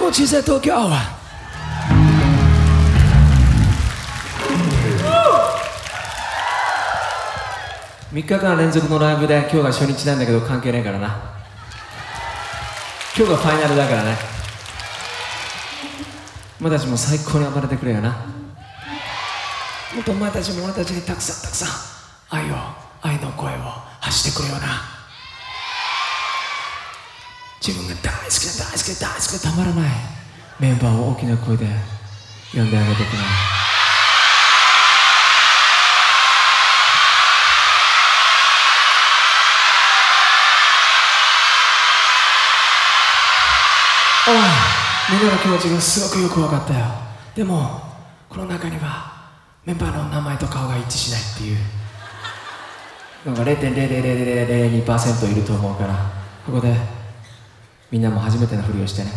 も小さい東京は3日間連続のライブで今日が初日なんだけど関係ないからな。今日がファイナルだからね。お前たちも最高に暴れてくれよな。もっとお前たちも俺たちにたくさんたくさん愛を愛の声を発してくれよな自分が大好きで大好きで大好きでたまらない。メンバーを大きな声で呼んであげてくれ。おいみんなの気持ちがすごくよく分かったよ。でもこの中にはメンバーの名前と顔が一致しないっていう。のが0.00002%いると思うからここでみんなも初めてのふりをしてね。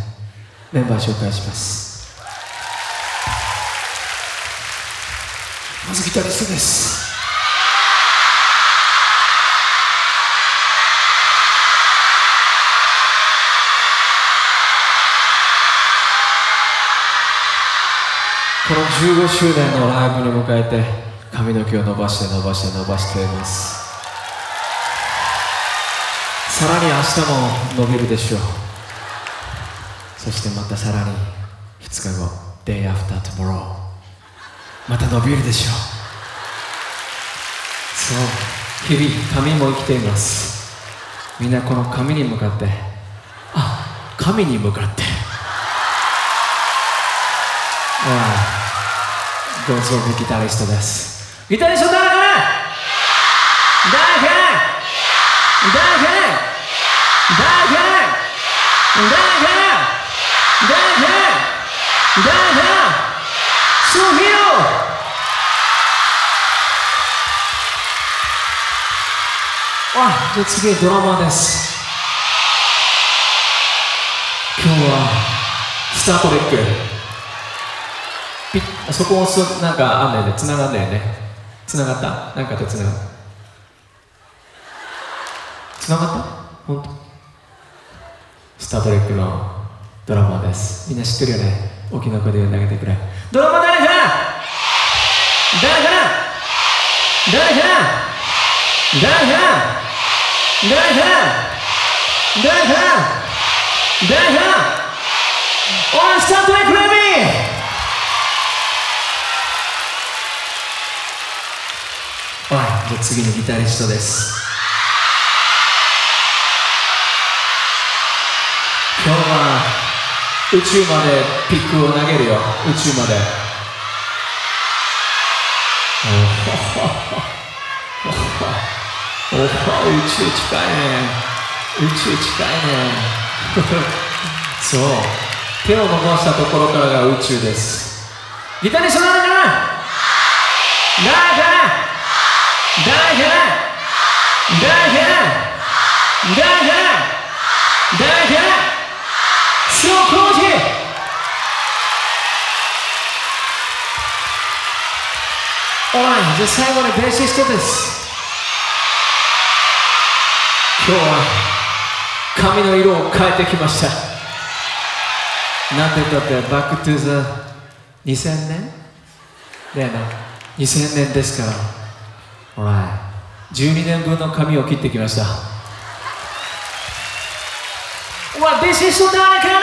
メンバー紹介します。まずギタリストです。この15周年のライブに迎えて髪の毛を伸ばして伸ばして伸ばしています。さらに明日も伸びるでしょう。そしてまたさらに2日後 Day after tomorrow また伸びるでしょう。そう。日々髪も生きています。みんなこの髪に向かって。あ神に向かって。ああ、ゴーゾーギタリストです。ギタリスト誰かな？誰か？あ、じゃあ次ドラマです。今日はスタートレック。ピッそこをすなんかあんだよね繋がんだよね。繋がった？なんかと繋がった。繋がった？本当？スター・トレックのドラマです。みんな知ってるよね？大きな声で呼んであげてくれ。ドラマ誰かな？誰かな？誰かな？誰かな？誰かな誰かな誰かなおいスター・トレックレビーはい、じゃあ次のギタリストです。今日は宇宙までピックを投げるよ、宇宙まで。おほほほほほ宇宙近いね。宇宙近いね。そう。手を伸ばしたところからが宇宙です。ギタリストな？のかな誰か誰か誰か誰か誰かスローコーチおいじゃあ最後にベーシストです今日は髪の色を変えてきました。なんて言ったって Back to the 2000年？だよね2000年ですから。ほら12年分の髪を切ってきました。うわ、ベーシスト誰かな？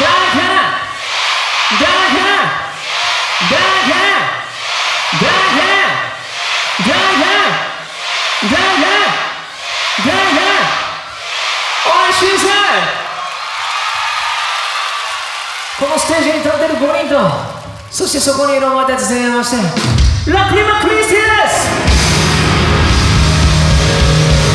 誰かな？誰かな？誰かな？い、シーさんこのステージに立ってる5人とそしてそこにいるお前たち全員合わせて。ラクリマクリスティです